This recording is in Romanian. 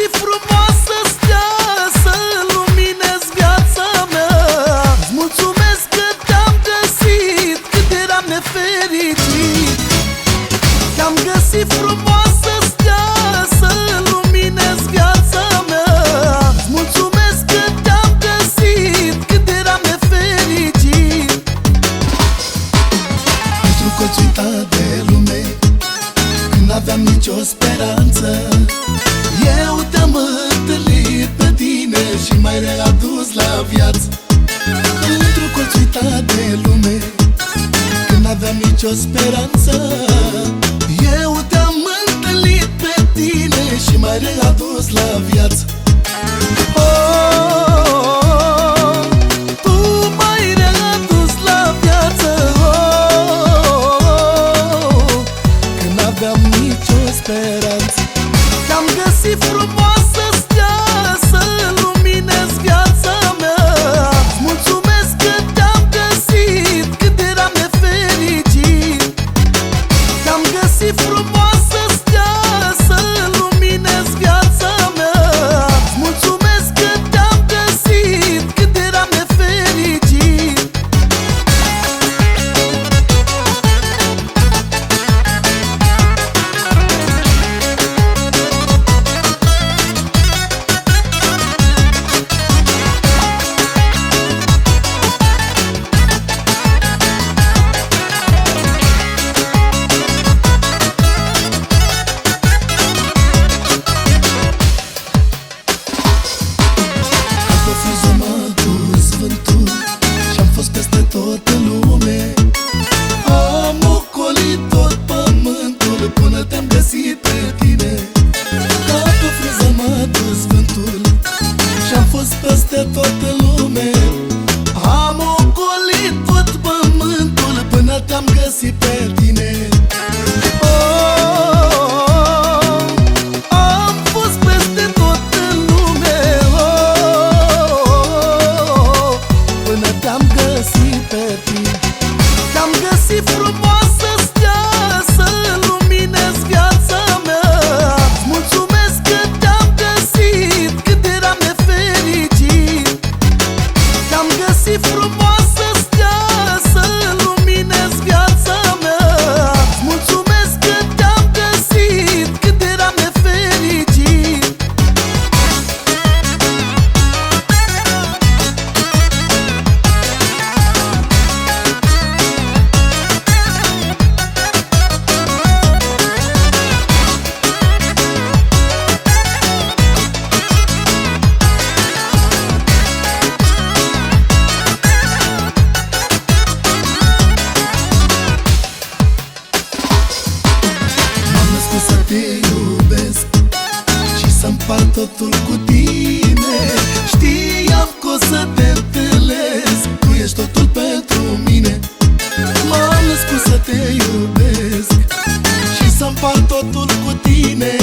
see through my viață. Într-o colț de lume Când aveam nicio speranță. Eu te-am întâlnit pe tine Și m-ai readus la viață. Oh, am fost peste tot în lumel O, oh, nu Te-am găsit pe tine. Te-am găsit frumos iubesc Și să împart totul cu tine Știam că o să te întâlnesc Tu ești totul pentru mine M-am născut să te iubesc Și să împart totul cu tine